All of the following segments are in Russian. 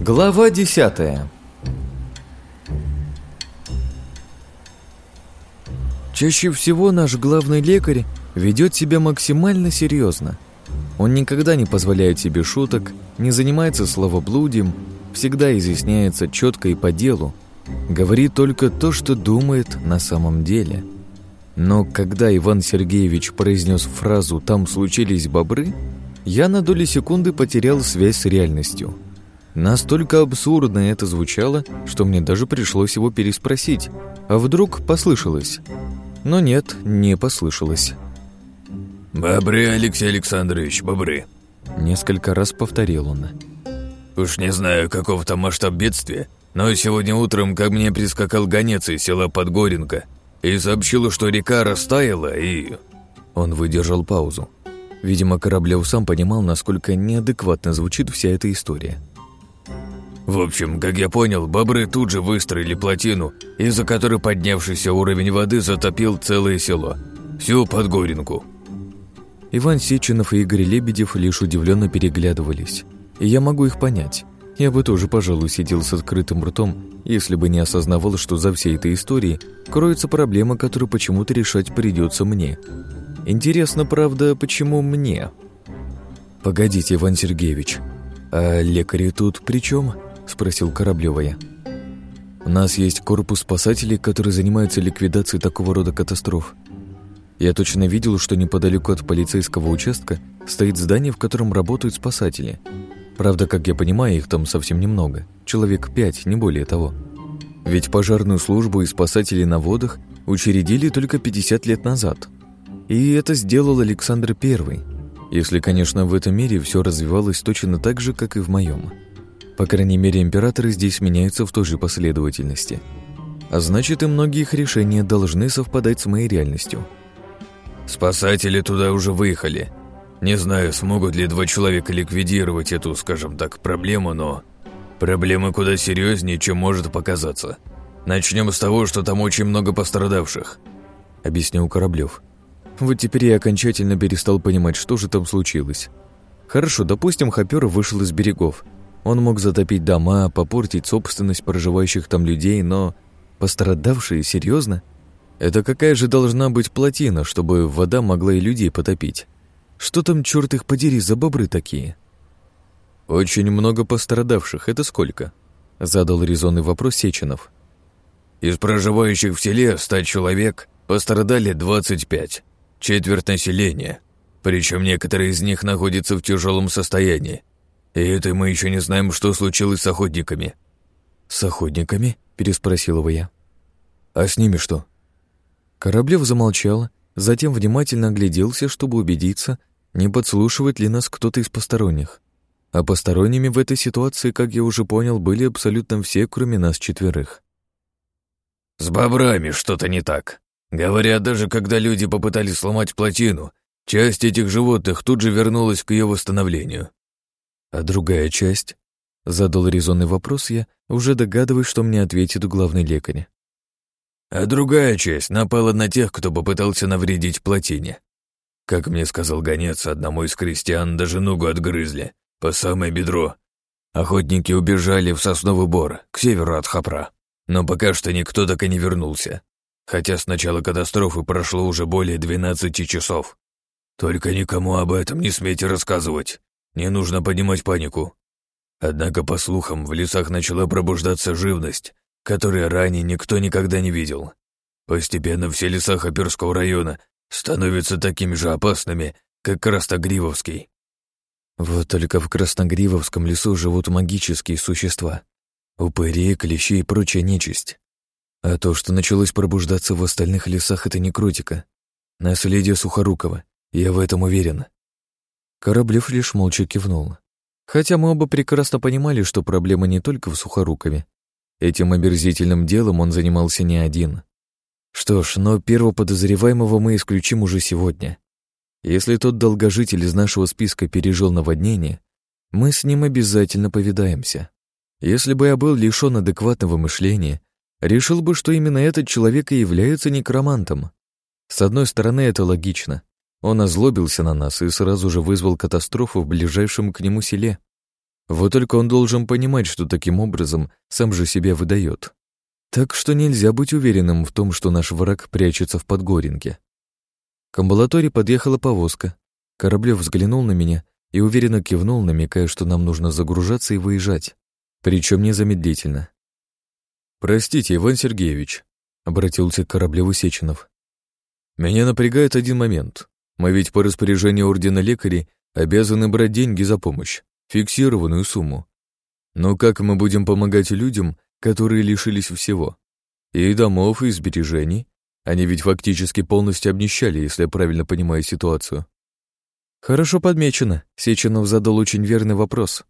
Глава десятая Чаще всего наш главный лекарь ведет себя максимально серьезно. Он никогда не позволяет себе шуток, не занимается словоблудием, всегда изъясняется четко и по делу, говорит только то, что думает на самом деле. Но когда Иван Сергеевич произнес фразу «там случились бобры», я на доли секунды потерял связь с реальностью. Настолько абсурдно это звучало, что мне даже пришлось его переспросить, а вдруг послышалось. Но нет, не послышалось. «Бобры, Алексей Александрович, бобры!» Несколько раз повторил он. «Уж не знаю, каков там масштаб бедствия, но сегодня утром ко мне прискакал гонец из села Подгоренко и сообщил, что река растаяла и...» Он выдержал паузу. Видимо, Кораблев сам понимал, насколько неадекватно звучит вся эта история. В общем, как я понял, бобры тут же выстроили плотину, из-за которой поднявшийся уровень воды затопил целое село. Всю Подгоринку. Иван Сеченов и Игорь Лебедев лишь удивленно переглядывались. И я могу их понять. Я бы тоже, пожалуй, сидел с открытым ртом, если бы не осознавал, что за всей этой историей кроется проблема, которую почему-то решать придется мне. Интересно, правда, почему мне? Погодите, Иван Сергеевич, а лекари тут при чем? — спросил Кораблёва я. «У нас есть корпус спасателей, который занимается ликвидацией такого рода катастроф. Я точно видел, что неподалеку от полицейского участка стоит здание, в котором работают спасатели. Правда, как я понимаю, их там совсем немного. Человек пять, не более того. Ведь пожарную службу и спасателей на водах учредили только 50 лет назад. И это сделал Александр I, если, конечно, в этом мире все развивалось точно так же, как и в моем. По крайней мере, императоры здесь меняются в той же последовательности. А значит, и многие их решения должны совпадать с моей реальностью. «Спасатели туда уже выехали. Не знаю, смогут ли два человека ликвидировать эту, скажем так, проблему, но... Проблема куда серьезнее, чем может показаться. Начнем с того, что там очень много пострадавших», — объяснил Кораблев. Вот теперь я окончательно перестал понимать, что же там случилось. Хорошо, допустим, Хопер вышел из берегов, он мог затопить дома, попортить собственность проживающих там людей, но пострадавшие, серьезно? Это какая же должна быть плотина, чтобы вода могла и людей потопить? Что там, черт их подери, за бобры такие? Очень много пострадавших, это сколько? Задал резонный вопрос Сеченов. Из проживающих в селе ста человек пострадали 25, четверть населения. Причем некоторые из них находятся в тяжелом состоянии, и это мы еще не знаем, что случилось с охотниками». «С охотниками?» – переспросил его я. «А с ними что?» Кораблев замолчал, затем внимательно огляделся, чтобы убедиться, не подслушивает ли нас кто-то из посторонних. А посторонними в этой ситуации, как я уже понял, были абсолютно все, кроме нас четверых. «С бобрами что-то не так. Говорят, даже когда люди попытались сломать плотину, часть этих животных тут же вернулась к ее восстановлению. А другая часть? Задал резонный вопрос я, уже догадываясь, что мне ответит главный лекарь. А другая часть напала на тех, кто попытался навредить плотине. Как мне сказал гонец, одному из крестьян даже ногу отгрызли, по самое бедро. Охотники убежали в сосновый бор, к северу от Хапра. Но пока что никто так и не вернулся. Хотя с начала катастрофы прошло уже более 12 часов. Только никому об этом не смейте рассказывать. Не нужно поднимать панику. Однако, по слухам, в лесах начала пробуждаться живность, которую ранее никто никогда не видел. Постепенно все леса Хаперского района становятся такими же опасными, как Красногривовский. Вот только в Красногривовском лесу живут магические существа. Упыри, клещи и прочая нечисть. А то, что началось пробуждаться в остальных лесах, это не крутика. Наследие Сухорукова, я в этом уверен. Кораблев лишь молча кивнул. Хотя мы оба прекрасно понимали, что проблема не только в Сухорукове. Этим омерзительным делом он занимался не один. Что ж, но первого подозреваемого мы исключим уже сегодня. Если тот долгожитель из нашего списка пережил наводнение, мы с ним обязательно повидаемся. Если бы я был лишён адекватного мышления, решил бы, что именно этот человек и является некромантом. С одной стороны, это логично. Он озлобился на нас и сразу же вызвал катастрофу в ближайшем к нему селе. Вот только он должен понимать, что таким образом сам же себя выдает. Так что нельзя быть уверенным в том, что наш враг прячется в Подгоренке. К амбулатории подъехала повозка. Кораблев взглянул на меня и уверенно кивнул, намекая, что нам нужно загружаться и выезжать. Причем незамедлительно. «Простите, Иван Сергеевич», — обратился к Кораблеву Сеченов. «Меня напрягает один момент. Мы ведь по распоряжению Ордена Лекарей обязаны брать деньги за помощь, фиксированную сумму. Но как мы будем помогать людям, которые лишились всего? И домов, и сбережений? Они ведь фактически полностью обнищали, если я правильно понимаю ситуацию. Хорошо подмечено. Сеченов задал очень верный вопрос.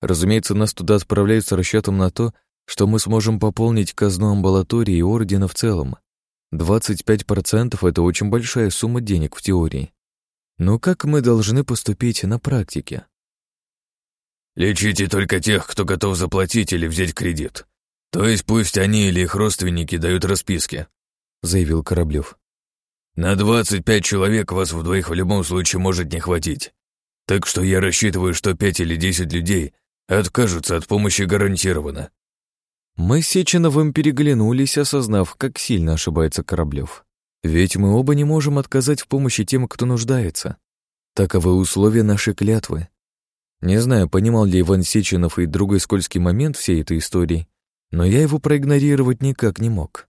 Разумеется, нас туда отправляют с расчетом на то, что мы сможем пополнить казну амбулатории и ордена в целом. 25% — это очень большая сумма денег в теории. Но как мы должны поступить на практике? «Лечите только тех, кто готов заплатить или взять кредит. То есть пусть они или их родственники дают расписки», — заявил Кораблев. «На 25 человек вас в двоих в любом случае может не хватить. Так что я рассчитываю, что 5 или 10 людей откажутся от помощи гарантированно. Мы с Сеченовым переглянулись, осознав, как сильно ошибается Кораблев. Ведь мы оба не можем отказать в помощи тем, кто нуждается. Таковы условия нашей клятвы. Не знаю, понимал ли Иван Сеченов и другой скользкий момент всей этой истории, но я его проигнорировать никак не мог.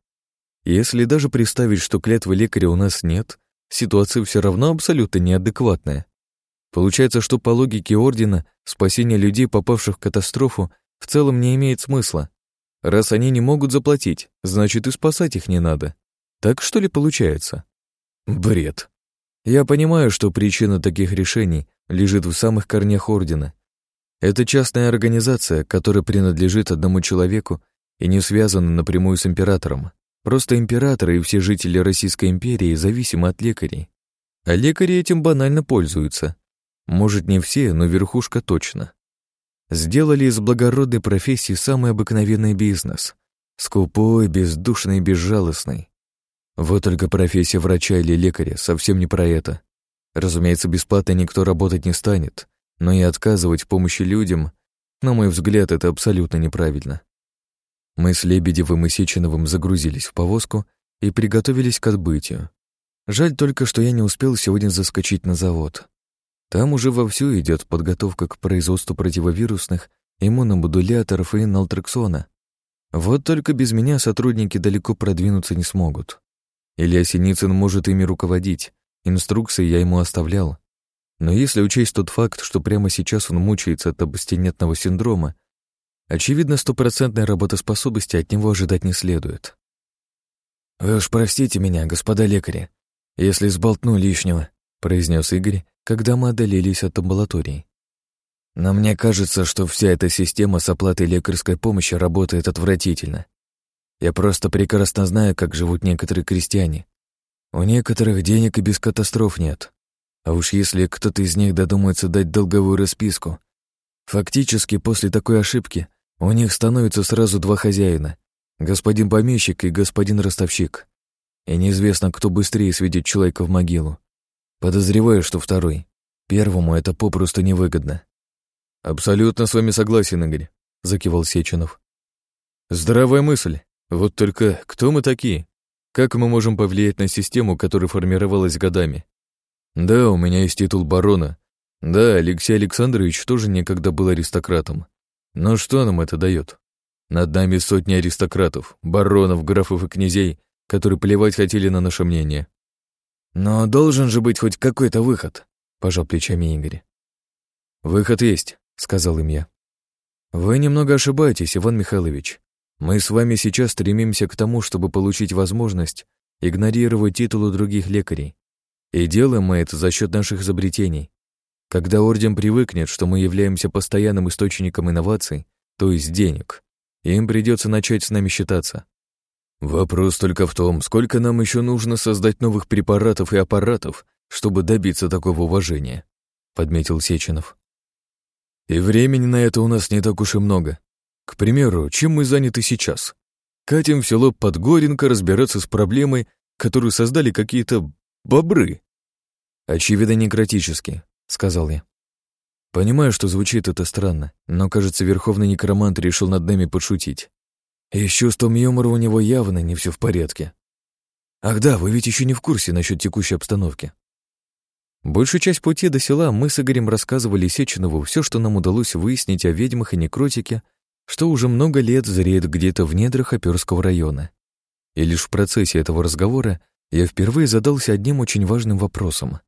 Если даже представить, что клятвы лекаря у нас нет, ситуация все равно абсолютно неадекватная. Получается, что по логике Ордена спасение людей, попавших в катастрофу, в целом не имеет смысла, Раз они не могут заплатить, значит и спасать их не надо. Так что ли получается? Бред. Я понимаю, что причина таких решений лежит в самых корнях Ордена. Это частная организация, которая принадлежит одному человеку и не связана напрямую с императором. Просто императоры и все жители Российской империи зависимы от лекарей. А лекари этим банально пользуются. Может, не все, но верхушка точно. Сделали из благородной профессии самый обыкновенный бизнес. Скупой, бездушный безжалостный. Вот только профессия врача или лекаря совсем не про это. Разумеется, бесплатно никто работать не станет, но и отказывать в помощи людям, на мой взгляд, это абсолютно неправильно. Мы с Лебедевым и Сеченовым загрузились в повозку и приготовились к отбытию. Жаль только, что я не успел сегодня заскочить на завод. Там уже вовсю идет подготовка к производству противовирусных иммуномодуляторов и налтрексона. Вот только без меня сотрудники далеко продвинуться не смогут. Илья Синицын может ими руководить, инструкции я ему оставлял. Но если учесть тот факт, что прямо сейчас он мучается от абстинентного синдрома, очевидно, стопроцентной работоспособности от него ожидать не следует. «Вы уж простите меня, господа лекари, если сболтну лишнего», произнес Игорь, когда мы отдалились от амбулатории. Но мне кажется, что вся эта система с оплатой лекарской помощи работает отвратительно. Я просто прекрасно знаю, как живут некоторые крестьяне. У некоторых денег и без катастроф нет. А уж если кто-то из них додумается дать долговую расписку, фактически после такой ошибки у них становится сразу два хозяина — господин помещик и господин ростовщик. И неизвестно, кто быстрее сведет человека в могилу. Подозреваю, что второй. Первому это попросту невыгодно. Абсолютно с вами согласен, Игорь, закивал Сеченов. Здравая мысль. Вот только кто мы такие? Как мы можем повлиять на систему, которая формировалась годами? Да, у меня есть титул барона. Да, Алексей Александрович тоже некогда был аристократом. Но что нам это дает? Над нами сотни аристократов, баронов, графов и князей, которые плевать хотели на наше мнение. «Но должен же быть хоть какой-то выход», — пожал плечами Игорь. «Выход есть», — сказал им я. «Вы немного ошибаетесь, Иван Михайлович. Мы с вами сейчас стремимся к тому, чтобы получить возможность игнорировать титулы других лекарей. И делаем мы это за счет наших изобретений. Когда Орден привыкнет, что мы являемся постоянным источником инноваций, то есть денег, им придется начать с нами считаться. Вопрос только в том, сколько нам еще нужно создать новых препаратов и аппаратов, чтобы добиться такого уважения, подметил Сеченов. И времени на это у нас не так уж и много. К примеру, чем мы заняты сейчас? Катим в село Подгоренко разбираться с проблемой, которую создали какие-то бобры. «Очевидно, некротический», — сказал я. Понимаю, что звучит это странно, но, кажется, верховный некромант решил над нами подшутить. И с чувством юмора у него явно не все в порядке. Ах да, вы ведь еще не в курсе насчет текущей обстановки. Большую часть пути до села мы с Игорем рассказывали Сеченову все, что нам удалось выяснить о ведьмах и некротике, что уже много лет зреет где-то в недрах Оперского района. И лишь в процессе этого разговора я впервые задался одним очень важным вопросом.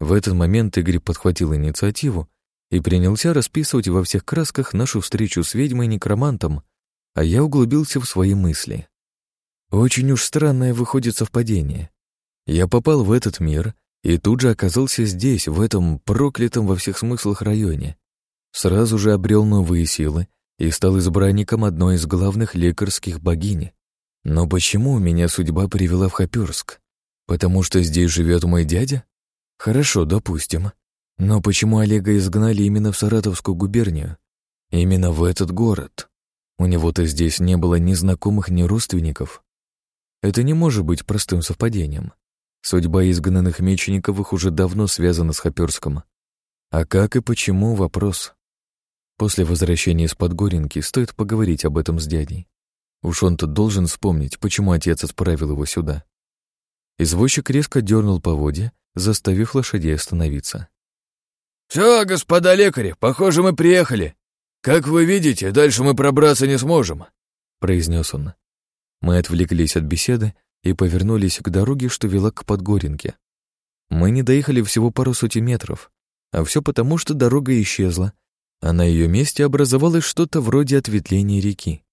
В этот момент Игорь подхватил инициативу и принялся расписывать во всех красках нашу встречу с ведьмой-некромантом, а я углубился в свои мысли. Очень уж странное выходит совпадение. Я попал в этот мир и тут же оказался здесь, в этом проклятом во всех смыслах районе. Сразу же обрел новые силы и стал избранником одной из главных лекарских богинь. Но почему меня судьба привела в Хоперск? Потому что здесь живет мой дядя? Хорошо, допустим. Но почему Олега изгнали именно в Саратовскую губернию? Именно в этот город? У него-то здесь не было ни знакомых, ни родственников. Это не может быть простым совпадением. Судьба изгнанных мечениковых уже давно связана с Хоперском. А как и почему — вопрос. После возвращения из Подгоренки стоит поговорить об этом с дядей. Уж он-то должен вспомнить, почему отец отправил его сюда. Извозчик резко дернул поводья, заставив лошадей остановиться. «Все, господа лекари, похоже, мы приехали. Как вы видите, дальше мы пробраться не сможем», — произнес он. Мы отвлеклись от беседы и повернулись к дороге, что вела к Подгоренке. Мы не доехали всего пару сотен метров, а все потому, что дорога исчезла, а на ее месте образовалось что-то вроде ответвления реки.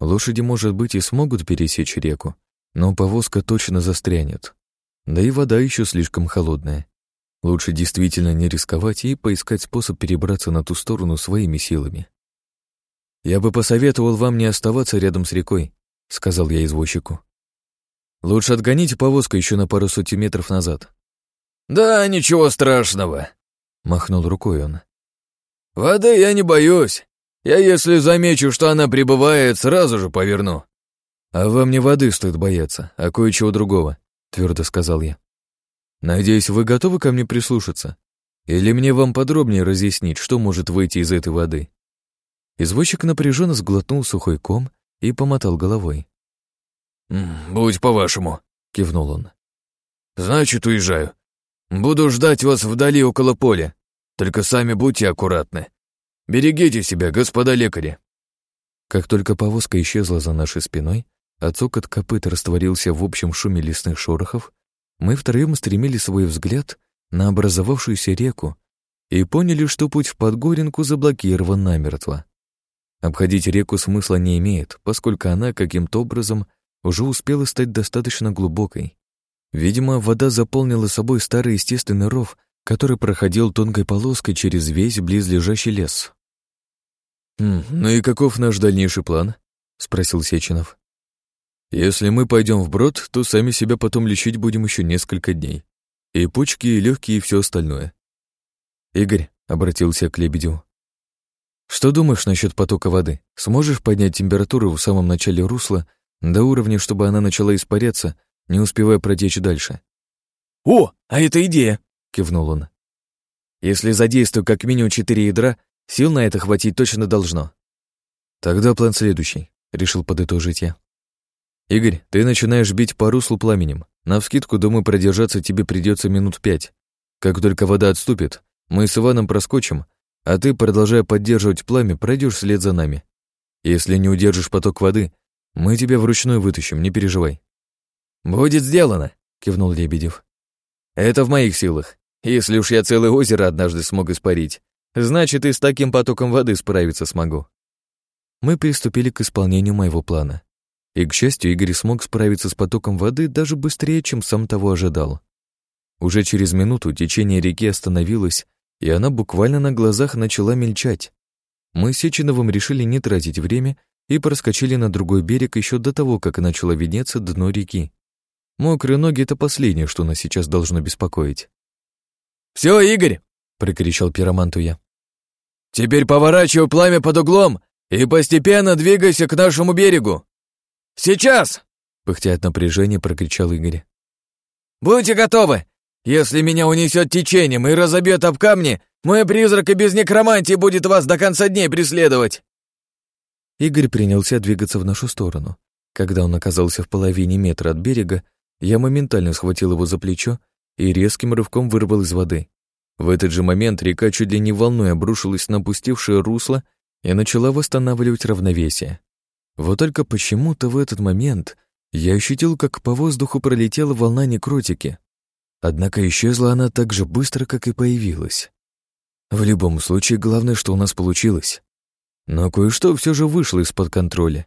Лошади, может быть, и смогут пересечь реку, но повозка точно застрянет. Да и вода еще слишком холодная. Лучше действительно не рисковать и поискать способ перебраться на ту сторону своими силами. «Я бы посоветовал вам не оставаться рядом с рекой», — сказал я извозчику. «Лучше отгоните повозку еще на пару сотен метров назад». «Да, ничего страшного», — махнул рукой он. «Воды я не боюсь. Я, если замечу, что она прибывает, сразу же поверну». «А вам не воды стоит бояться, а кое-чего другого», — твердо сказал я. Надеюсь, вы готовы ко мне прислушаться? Или мне вам подробнее разъяснить, что может выйти из этой воды?» Извозчик напряженно сглотнул сухой ком и помотал головой. «Будь по-вашему», — кивнул он. «Значит, уезжаю. Буду ждать вас вдали около поля. Только сами будьте аккуратны. Берегите себя, господа лекари». Как только повозка исчезла за нашей спиной, а цокот копыт растворился в общем шуме лесных шорохов, мы втроем стремили свой взгляд на образовавшуюся реку и поняли, что путь в Подгоренку заблокирован намертво. Обходить реку смысла не имеет, поскольку она каким-то образом уже успела стать достаточно глубокой. Видимо, вода заполнила собой старый естественный ров, который проходил тонкой полоской через весь близлежащий лес. «Хм, «Ну и каков наш дальнейший план?» — спросил Сеченов. Если мы пойдем вброд, то сами себя потом лечить будем еще несколько дней. И почки, и легкие, и все остальное. Игорь обратился к Лебедеву. Что думаешь насчет потока воды? Сможешь поднять температуру в самом начале русла до уровня, чтобы она начала испаряться, не успевая протечь дальше? О, а это идея! кивнул он. Если задействую как минимум четыре ядра, сил на это хватить точно должно. Тогда план следующий, решил подытожить я. «Игорь, ты начинаешь бить по руслу пламенем. Навскидку, думаю, продержаться тебе придется минут пять. Как только вода отступит, мы с Иваном проскочим, а ты, продолжая поддерживать пламя, пройдешь вслед за нами. Если не удержишь поток воды, мы тебя вручную вытащим, не переживай». «Будет сделано», — кивнул Лебедев. «Это в моих силах. Если уж я целое озеро однажды смог испарить, значит, и с таким потоком воды справиться смогу». Мы приступили к исполнению моего плана. И, к счастью, Игорь смог справиться с потоком воды даже быстрее, чем сам того ожидал. Уже через минуту течение реки остановилось, и она буквально на глазах начала мельчать. Мы с Сеченовым решили не тратить время и проскочили на другой берег еще до того, как начало виднеться дно реки. Мокрые ноги — это последнее, что нас сейчас должно беспокоить. «Все, Игорь!» — прокричал пироманту я. «Теперь поворачивай пламя под углом и постепенно двигайся к нашему берегу!» «Сейчас!» — пыхтя от напряжения, прокричал Игорь. «Будьте готовы! Если меня унесет течением и разобьет об камни, мой призрак и без некромантии будет вас до конца дней преследовать!» Игорь принялся двигаться в нашу сторону. Когда он оказался в половине метра от берега, я моментально схватил его за плечо и резким рывком вырвал из воды. В этот же момент река чуть ли не волной обрушилась на опустевшее русло и начала восстанавливать равновесие. Вот только почему-то в этот момент я ощутил, как по воздуху пролетела волна некротики. Однако исчезла она так же быстро, как и появилась. В любом случае, главное, что у нас получилось. Но кое-что все же вышло из-под контроля.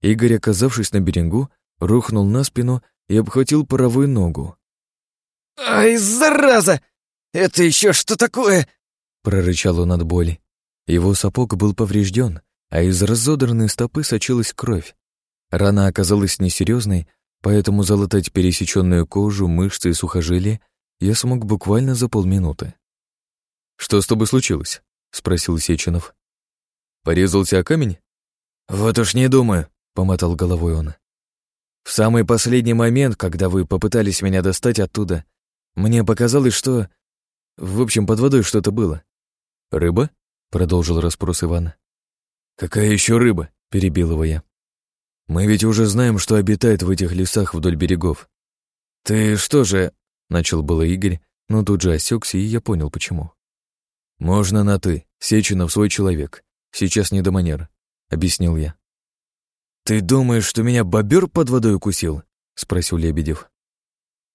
Игорь, оказавшись на берегу, рухнул на спину и обхватил паровую ногу. «Ай, зараза! Это еще что такое?» прорычал он от боли. Его сапог был поврежден, а из разодранной стопы сочилась кровь. Рана оказалась несерьезной, поэтому залатать пересеченную кожу, мышцы и сухожилия я смог буквально за полминуты. «Что с тобой случилось?» — спросил Сеченов. «Порезался о камень?» «Вот уж не думаю», — помотал головой он. «В самый последний момент, когда вы попытались меня достать оттуда, мне показалось, что... В общем, под водой что-то было». «Рыба?» — продолжил расспрос Ивана. «Какая еще рыба?» — перебил его я. «Мы ведь уже знаем, что обитает в этих лесах вдоль берегов. Ты что же...» — начал было Игорь, но тут же осекся, и я понял, почему. «Можно на «ты», Сеченов свой человек. Сейчас не до манер», — объяснил я. «Ты думаешь, что меня бобер под водой укусил?» — спросил Лебедев.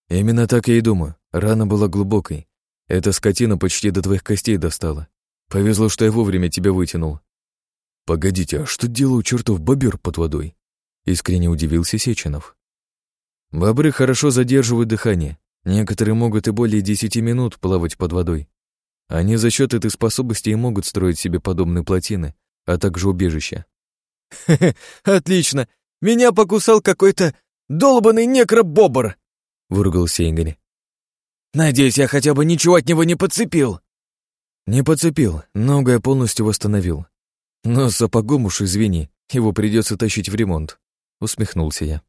«Именно так я и думаю. Рана была глубокой. Эта скотина почти до твоих костей достала. Повезло, что я вовремя тебя вытянул». «Погодите, а что делал чертов бобер под водой?» — искренне удивился Сеченов. «Бобры хорошо задерживают дыхание. Некоторые могут и более десяти минут плавать под водой. Они за счет этой способности и могут строить себе подобные плотины, а также убежища. «Хе-хе, отлично! Меня покусал какой-то долбанный некробобр!» — выругался Игорь. «Надеюсь, я хотя бы ничего от него не подцепил!» «Не подцепил, ногу я полностью восстановил. Но сапогом уж извини, его придется тащить в ремонт», — усмехнулся я.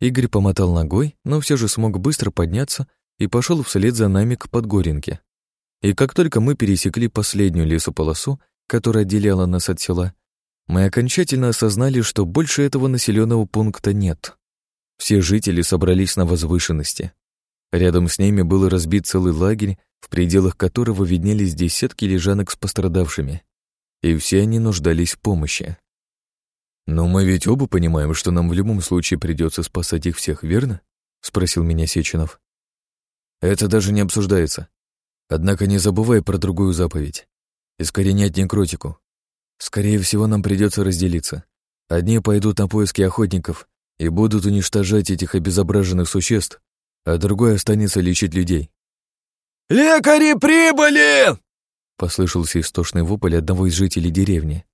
Игорь помотал ногой, но все же смог быстро подняться и пошел вслед за нами к Подгоренке. И как только мы пересекли последнюю лесополосу, которая отделяла нас от села, мы окончательно осознали, что больше этого населенного пункта нет. Все жители собрались на возвышенности. Рядом с ними был разбит целый лагерь, в пределах которого виднелись десятки лежанок с пострадавшими. И все они нуждались в помощи. «Но мы ведь оба понимаем, что нам в любом случае придется спасать их всех, верно?» — спросил меня Сеченов. «Это даже не обсуждается. Однако не забывай про другую заповедь. Искоренять некротику. Скорее всего, нам придется разделиться. Одни пойдут на поиски охотников и будут уничтожать этих обезображенных существ, а другой останется лечить людей. «Лекари прибыли!» Послышался истошный вопль одного из жителей деревни,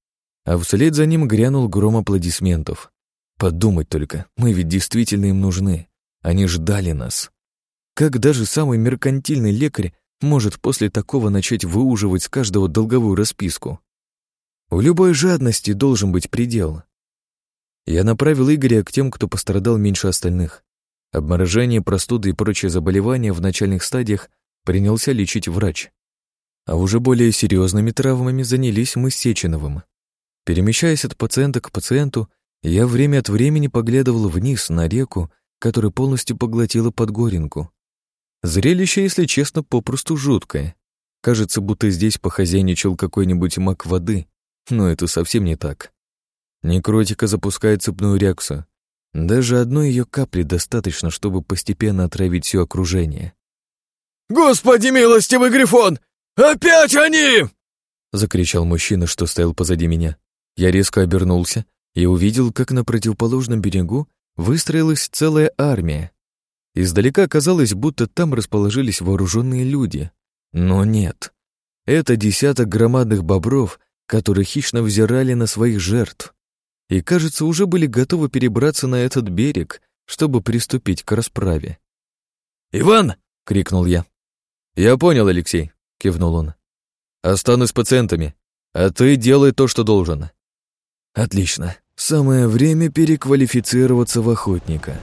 а вслед за ним грянул гром аплодисментов. Подумать только, мы ведь действительно им нужны. Они ждали нас. Как даже самый меркантильный лекарь может после такого начать выуживать с каждого долговую расписку. У любой жадности должен быть предел. Я направил Игоря к тем, кто пострадал меньше остальных. Обморожение, простуды и прочие заболевания в начальных стадиях принялся лечить врач. А уже более серьезными травмами занялись мы с Сеченовым. Перемещаясь от пациента к пациенту, я время от времени поглядывал вниз на реку, которая полностью поглотила Подгоренку. Зрелище, если честно, попросту жуткое. Кажется, будто здесь похозяйничал какой-нибудь маг воды, но это совсем не так. Некротика запускает цепную реакцию. Даже одной ее капли достаточно, чтобы постепенно отравить все окружение. «Господи милостивый Грифон! Опять они!» Закричал мужчина, что стоял позади меня. Я резко обернулся и увидел, как на противоположном берегу выстроилась целая армия. Издалека казалось, будто там расположились вооруженные люди. Но нет. Это десяток громадных бобров, которые хищно взирали на своих жертв. И, кажется, уже были готовы перебраться на этот берег, чтобы приступить к расправе. «Иван!» — крикнул я. «Я понял, Алексей», — кивнул он. «Останусь с пациентами, а ты делай то, что должен». «Отлично. Самое время переквалифицироваться в охотника».